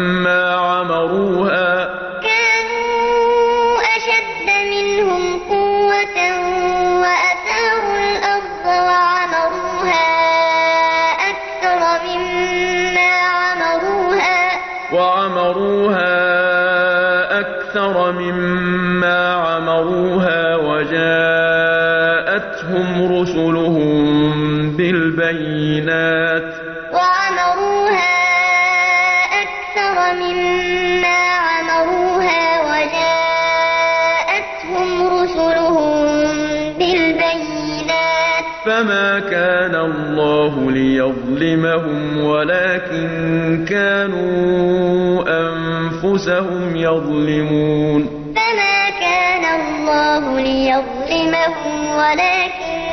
عَمَرُوهَا ۚ كَانُوا أَشَدَّ مِنْهُمْ قُوَّةً وَأَثَارُوا الْأَرْضَ وَعَمَرُوهَا أَكْثَرَ مِمَّا عَمَرُوهَا ۚ أَكْثَرَ مِمَّا عَمَرُوهَا وَجَاءَتْهُمْ رُسُلُهُم بِالْبَيِّنَاتِ ۖ فَمَا كَانَ اللَّهُ لِيَظْلِمَهُمْ وَلَٰكِن كَانُوا أَنفُسَهُمْ يَظْلِمُونَ فَمَا كَانَ اللَّهُ لِيَظْلِمَهُمْ وَلَٰكِن